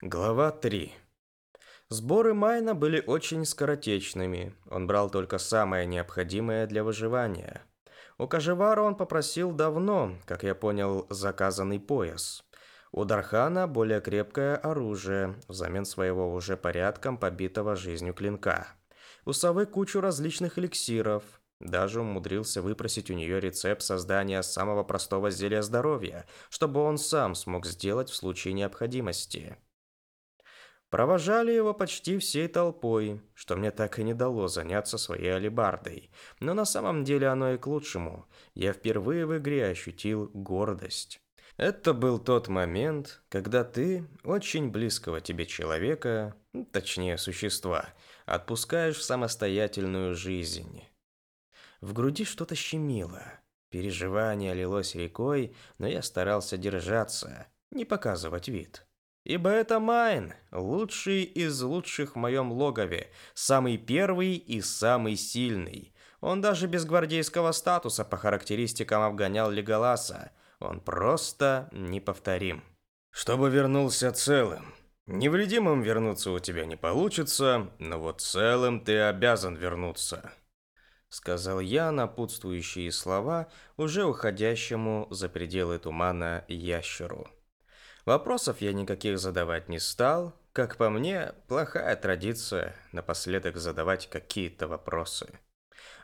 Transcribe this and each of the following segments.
Глава 3. Сборы Майна были очень скоротечными. Он брал только самое необходимое для выживания. У Кажевара он попросил давно, как я понял, заказанный пояс. У Дархана более крепкое оружие, взамен своего уже порядком побитого жизнью клинка. У Совы кучу различных эликсиров. Даже умудрился выпросить у нее рецепт создания самого простого зелья здоровья, чтобы он сам смог сделать в случае необходимости. Провожали его почти всей толпой, что мне так и не дало заняться своей алебардой. Но на самом деле оно и к лучшему. Я впервые в игре ощутил гордость. Это был тот момент, когда ты очень близкого тебе человека, точнее существа, отпускаешь в самостоятельную жизнь. В груди что-то щемило. Переживание лилось рекой, но я старался держаться, не показывать вид. Ибо это Майн, лучший из лучших в моем логове, самый первый и самый сильный. Он даже без гвардейского статуса по характеристикам обгонял Леголаса. Он просто неповторим. Чтобы вернулся целым. Невредимым вернуться у тебя не получится, но вот целым ты обязан вернуться. Сказал я напутствующие слова уже уходящему за пределы тумана ящеру. Вопросов я никаких задавать не стал. Как по мне, плохая традиция напоследок задавать какие-то вопросы.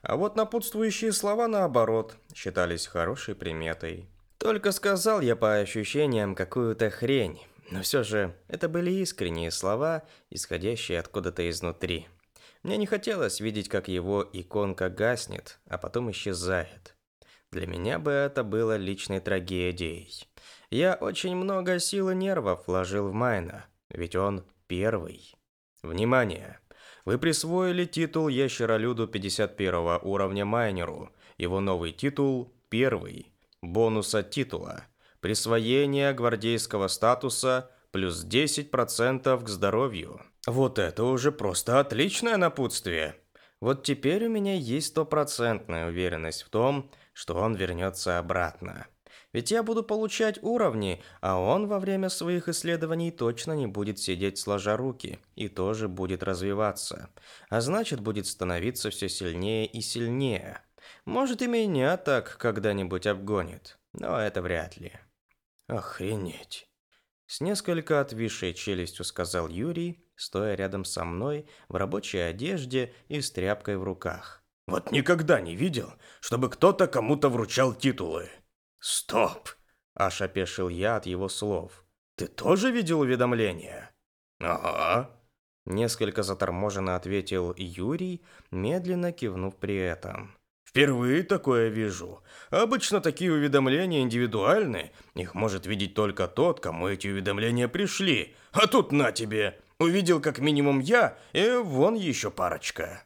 А вот напутствующие слова, наоборот, считались хорошей приметой. Только сказал я по ощущениям какую-то хрень, но все же это были искренние слова, исходящие откуда-то изнутри. Мне не хотелось видеть, как его иконка гаснет, а потом исчезает. Для меня бы это было личной трагедией. Я очень много сил и нервов вложил в Майна, ведь он первый. Внимание! Вы присвоили титул Ящеролюду 51 уровня Майнеру. Его новый титул – первый. Бонус от титула. Присвоение гвардейского статуса плюс 10% к здоровью. Вот это уже просто отличное напутствие. Вот теперь у меня есть стопроцентная уверенность в том, что он вернется обратно. Ведь я буду получать уровни, а он во время своих исследований точно не будет сидеть сложа руки и тоже будет развиваться. А значит, будет становиться все сильнее и сильнее. Может и меня так когда-нибудь обгонит, но это вряд ли. Охренеть. С несколько отвисшей челюстью сказал Юрий, стоя рядом со мной в рабочей одежде и с тряпкой в руках. Вот никогда не видел, чтобы кто-то кому-то вручал титулы. «Стоп!» – аж опешил я от его слов. «Ты тоже видел уведомление?» «Ага», – несколько заторможенно ответил Юрий, медленно кивнув при этом. «Впервые такое вижу. Обычно такие уведомления индивидуальны. Их может видеть только тот, кому эти уведомления пришли. А тут на тебе. Увидел как минимум я, и вон еще парочка».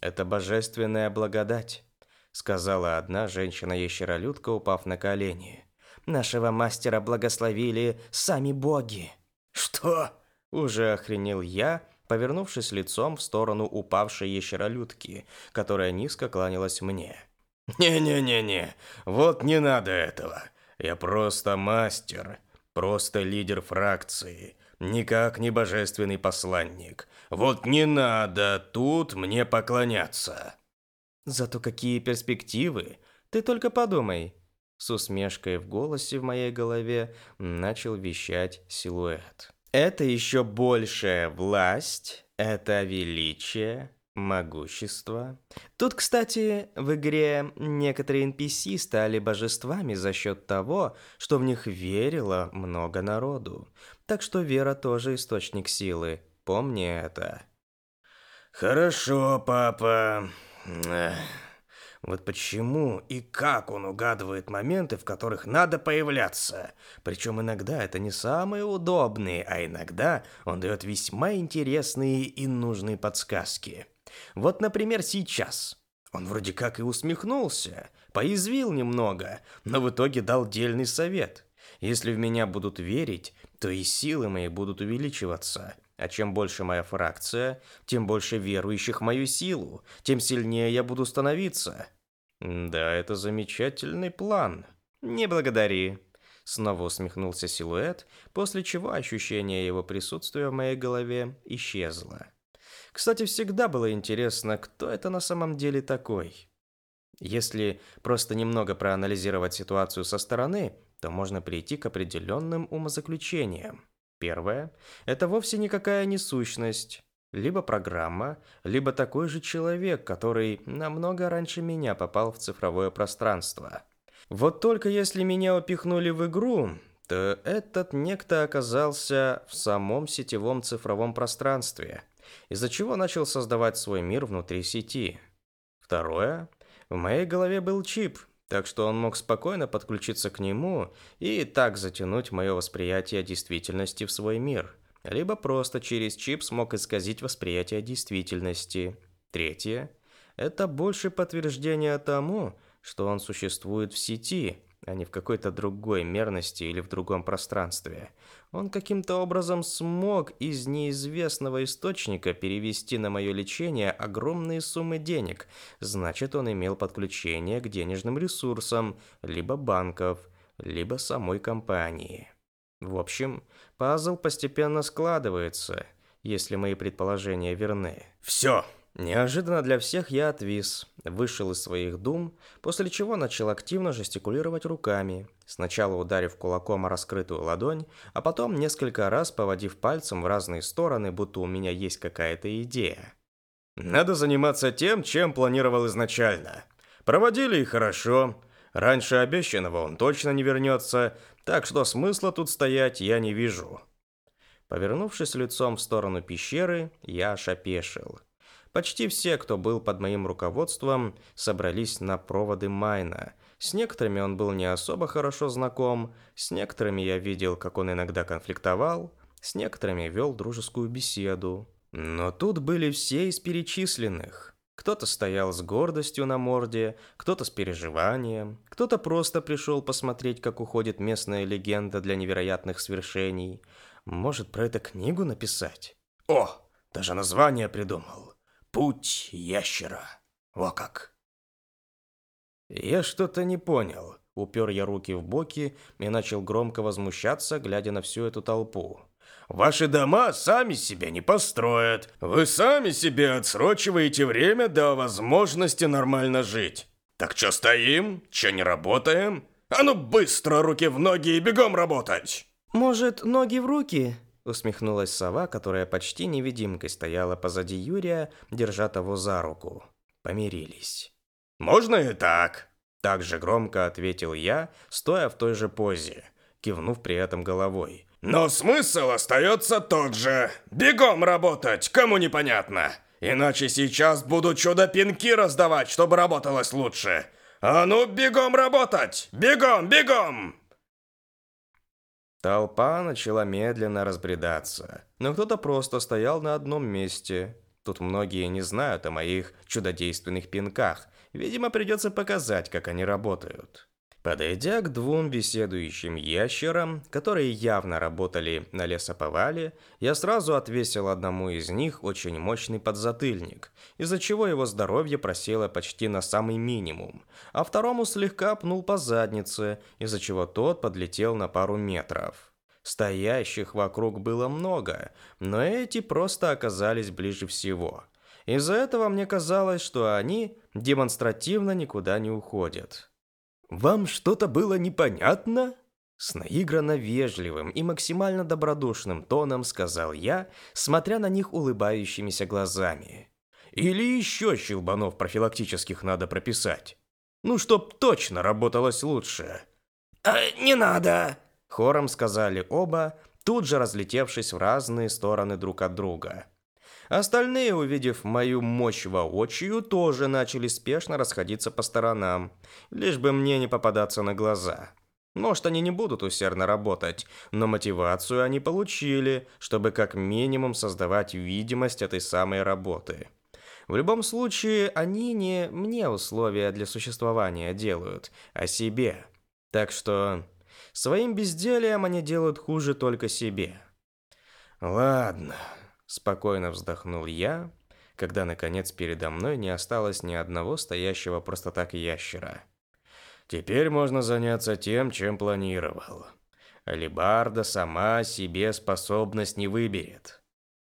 «Это божественная благодать» сказала одна женщина-ящеролюдка, упав на колени. Нашего мастера благословили сами боги. Что? Уже охренел я, повернувшись лицом в сторону упавшей ящеролюдки, которая низко кланялась мне. «Не-не-не-не, вот не надо этого. Я просто мастер, просто лидер фракции, никак не божественный посланник. Вот не надо тут мне поклоняться». Зато какие перспективы! Ты только подумай!» С усмешкой в голосе в моей голове начал вещать силуэт. «Это еще большая власть, это величие, могущество. Тут, кстати, в игре некоторые NPC стали божествами за счет того, что в них верило много народу. Так что вера тоже источник силы. Помни это. «Хорошо, папа», вот почему и как он угадывает моменты, в которых надо появляться. Причем иногда это не самые удобные, а иногда он дает весьма интересные и нужные подсказки. Вот, например, сейчас. Он вроде как и усмехнулся, поязвил немного, но в итоге дал дельный совет. Если в меня будут верить, то и силы мои будут увеличиваться – а чем больше моя фракция, тем больше верующих мою силу, тем сильнее я буду становиться. Да, это замечательный план. Не благодари. Снова усмехнулся силуэт, после чего ощущение его присутствия в моей голове исчезло. Кстати, всегда было интересно, кто это на самом деле такой. Если просто немного проанализировать ситуацию со стороны, то можно прийти к определенным умозаключениям. Первое – это вовсе никакая не сущность, либо программа, либо такой же человек, который намного раньше меня попал в цифровое пространство. Вот только если меня упихнули в игру, то этот некто оказался в самом сетевом цифровом пространстве, из-за чего начал создавать свой мир внутри сети. Второе. В моей голове был чип, так что он мог спокойно подключиться к нему и так затянуть мое восприятие действительности в свой мир. Либо просто через чип смог исказить восприятие действительности. Третье. Это больше подтверждение тому, что он существует в сети, а не в какой-то другой мерности или в другом пространстве. Он каким-то образом смог из неизвестного источника перевести на мое лечение огромные суммы денег. Значит, он имел подключение к денежным ресурсам, либо банков, либо самой компании. В общем, пазл постепенно складывается, если мои предположения верны. Все, Неожиданно для всех я отвис, вышел из своих дум, после чего начал активно жестикулировать руками, сначала ударив кулаком о раскрытую ладонь, а потом несколько раз поводив пальцем в разные стороны, будто у меня есть какая-то идея. Надо заниматься тем, чем планировал изначально. Проводили и хорошо. Раньше обещанного он точно не вернется, так что смысла тут стоять я не вижу. Повернувшись лицом в сторону пещеры, я аж опешил. Почти все, кто был под моим руководством, собрались на проводы Майна. С некоторыми он был не особо хорошо знаком, с некоторыми я видел, как он иногда конфликтовал, с некоторыми вел дружескую беседу. Но тут были все из перечисленных. Кто-то стоял с гордостью на морде, кто-то с переживанием, кто-то просто пришел посмотреть, как уходит местная легенда для невероятных свершений. Может, про это книгу написать? О, даже название придумал. Путь ящера. Во как. Я что-то не понял. Упер я руки в боки и начал громко возмущаться, глядя на всю эту толпу. Ваши дома сами себя не построят. Вы сами себе отсрочиваете время до возможности нормально жить. Так что стоим? Че не работаем? А ну быстро руки в ноги и бегом работать! Может, ноги в руки? Усмехнулась сова, которая почти невидимкой стояла позади Юрия, держа того за руку. Помирились. «Можно и так!» Так же громко ответил я, стоя в той же позе, кивнув при этом головой. «Но смысл остается тот же. Бегом работать, кому непонятно. Иначе сейчас буду чудо-пинки раздавать, чтобы работалось лучше. А ну, бегом работать! Бегом, бегом!» Толпа начала медленно разбредаться, но кто-то просто стоял на одном месте. Тут многие не знают о моих чудодейственных пинках. Видимо, придется показать, как они работают. Подойдя к двум беседующим ящерам, которые явно работали на лесоповале, я сразу отвесил одному из них очень мощный подзатыльник, из-за чего его здоровье просело почти на самый минимум, а второму слегка пнул по заднице, из-за чего тот подлетел на пару метров. Стоящих вокруг было много, но эти просто оказались ближе всего. Из-за этого мне казалось, что они демонстративно никуда не уходят. «Вам что-то было непонятно?» С наигранно вежливым и максимально добродушным тоном сказал я, смотря на них улыбающимися глазами. «Или еще щелбанов профилактических надо прописать? Ну, чтоб точно работалось лучше». «А, «Не надо!» Хором сказали оба, тут же разлетевшись в разные стороны друг от друга. Остальные, увидев мою мощь воочию, тоже начали спешно расходиться по сторонам, лишь бы мне не попадаться на глаза. Может, они не будут усердно работать, но мотивацию они получили, чтобы как минимум создавать видимость этой самой работы. В любом случае, они не мне условия для существования делают, а себе. Так что своим безделием они делают хуже только себе. Ладно, Спокойно вздохнул я, когда наконец передо мной не осталось ни одного стоящего просто так ящера. Теперь можно заняться тем, чем планировал. Алибарда сама себе способность не выберет.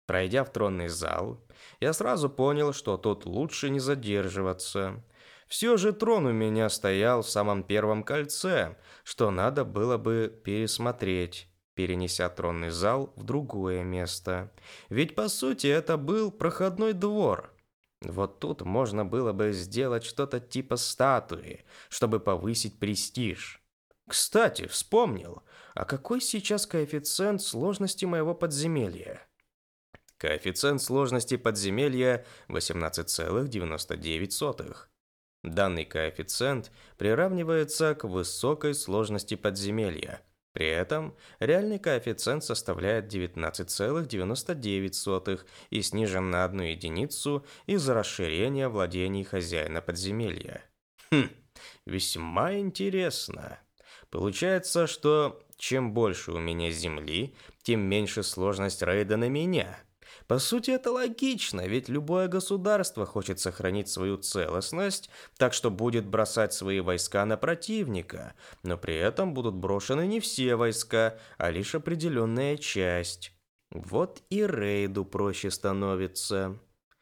Пройдя в тронный зал, я сразу понял, что тут лучше не задерживаться. Все же трон у меня стоял в самом первом кольце, что надо было бы пересмотреть, перенеся тронный зал в другое место. Ведь по сути это был проходной двор. Вот тут можно было бы сделать что-то типа статуи, чтобы повысить престиж. Кстати, вспомнил, а какой сейчас коэффициент сложности моего подземелья? Коэффициент сложности подземелья 18,99. Данный коэффициент приравнивается к высокой сложности подземелья. При этом реальный коэффициент составляет 19,99 и снижен на одну единицу из-за расширения владений хозяина подземелья. Хм, весьма интересно. Получается, что чем больше у меня земли, тем меньше сложность рейда на меня. По сути, это логично, ведь любое государство хочет сохранить свою целостность, так что будет бросать свои войска на противника, но при этом будут брошены не все войска, а лишь определенная часть. Вот и рейду проще становится.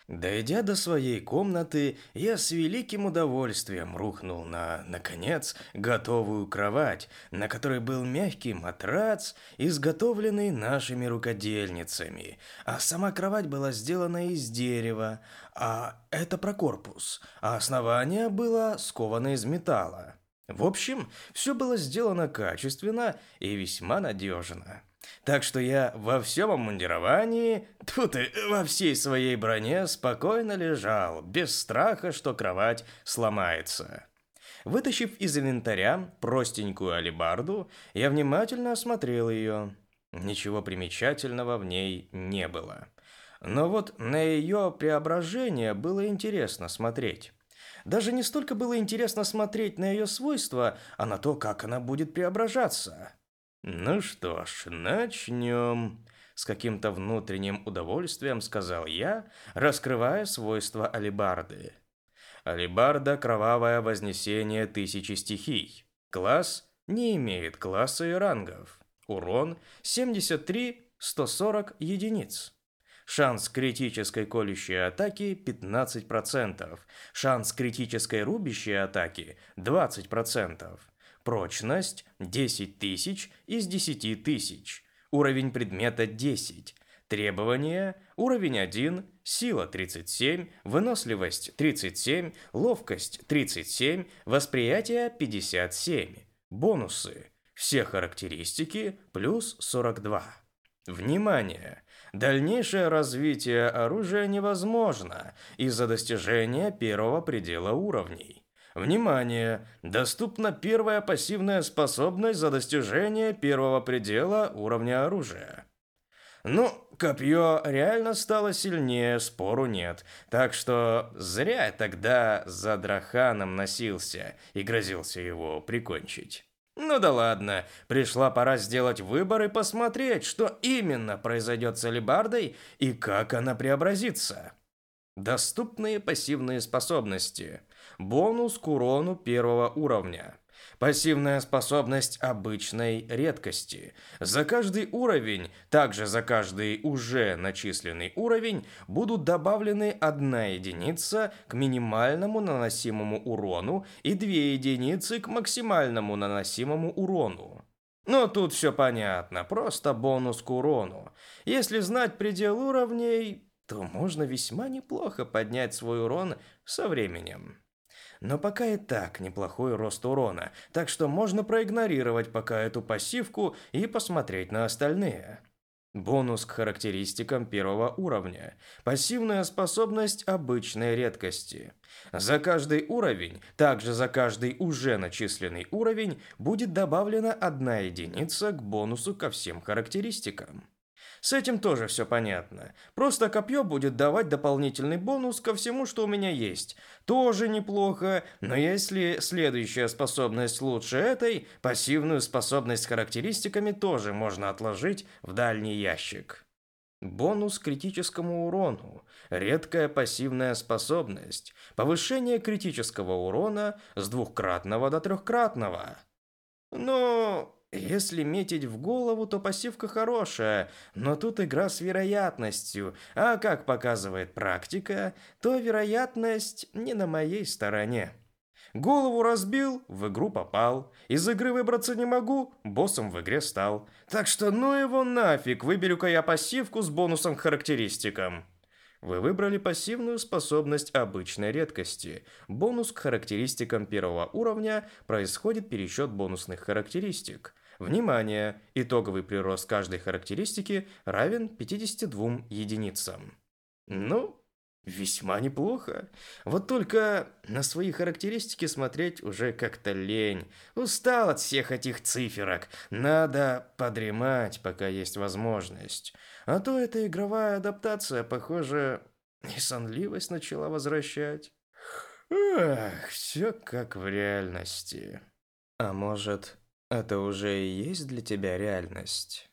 Дойдя до своей комнаты, я с великим удовольствием рухнул на, наконец, готовую кровать, на которой был мягкий матрац, изготовленный нашими рукодельницами, а сама кровать была сделана из дерева, а это про корпус, а основание было сковано из металла. В общем, все было сделано качественно и весьма надежно. Так что я во всем обмундировании, тут и во всей своей броне спокойно лежал, без страха, что кровать сломается. Вытащив из инвентаря простенькую алебарду, я внимательно осмотрел ее. Ничего примечательного в ней не было. Но вот на ее преображение было интересно смотреть. Даже не столько было интересно смотреть на ее свойства, а на то, как она будет преображаться. «Ну что ж, начнем», — с каким-то внутренним удовольствием сказал я, раскрывая свойства алибарды. Алибарда – кровавое вознесение тысячи стихий. Класс не имеет класса и рангов. Урон 73-140 единиц. Шанс критической колющей атаки 15%. Шанс критической рубящей атаки 20%. Прочность 10 тысяч из 10 тысяч. Уровень предмета 10. Требования уровень 1, сила 37, выносливость 37, ловкость 37, восприятие 57. Бонусы. Все характеристики плюс 42. Внимание! Дальнейшее развитие оружия невозможно из-за достижения первого предела уровней. Внимание! Доступна первая пассивная способность за достижение первого предела уровня оружия. Ну, копье реально стало сильнее, спору нет. Так что зря я тогда за Драханом носился и грозился его прикончить. Ну да ладно, пришла пора сделать выбор и посмотреть, что именно произойдет с Алибардой и как она преобразится. Доступные пассивные способности. Бонус к урону первого уровня. Пассивная способность обычной редкости. За каждый уровень, также за каждый уже начисленный уровень, будут добавлены одна единица к минимальному наносимому урону и две единицы к максимальному наносимому урону. Но тут все понятно, просто бонус к урону. Если знать предел уровней, то можно весьма неплохо поднять свой урон со временем. Но пока и так неплохой рост урона, так что можно проигнорировать пока эту пассивку и посмотреть на остальные. Бонус к характеристикам первого уровня. Пассивная способность обычной редкости. За каждый уровень, также за каждый уже начисленный уровень, будет добавлена одна единица к бонусу ко всем характеристикам. С этим тоже все понятно. Просто копье будет давать дополнительный бонус ко всему, что у меня есть. Тоже неплохо, но если следующая способность лучше этой, пассивную способность с характеристиками тоже можно отложить в дальний ящик. Бонус критическому урону. Редкая пассивная способность. Повышение критического урона с двухкратного до трехкратного. Но Если метить в голову, то пассивка хорошая, но тут игра с вероятностью, а как показывает практика, то вероятность не на моей стороне. Голову разбил, в игру попал. Из игры выбраться не могу, боссом в игре стал. Так что ну его нафиг, выберу-ка я пассивку с бонусом к характеристикам. Вы выбрали пассивную способность обычной редкости. Бонус к характеристикам первого уровня происходит пересчет бонусных характеристик. Внимание! Итоговый прирост каждой характеристики равен 52 единицам. Ну, весьма неплохо. Вот только на свои характеристики смотреть уже как-то лень. Устал от всех этих циферок. Надо подремать, пока есть возможность. А то эта игровая адаптация, похоже, и сонливость начала возвращать. Эх, все как в реальности. А может, это уже и есть для тебя реальность.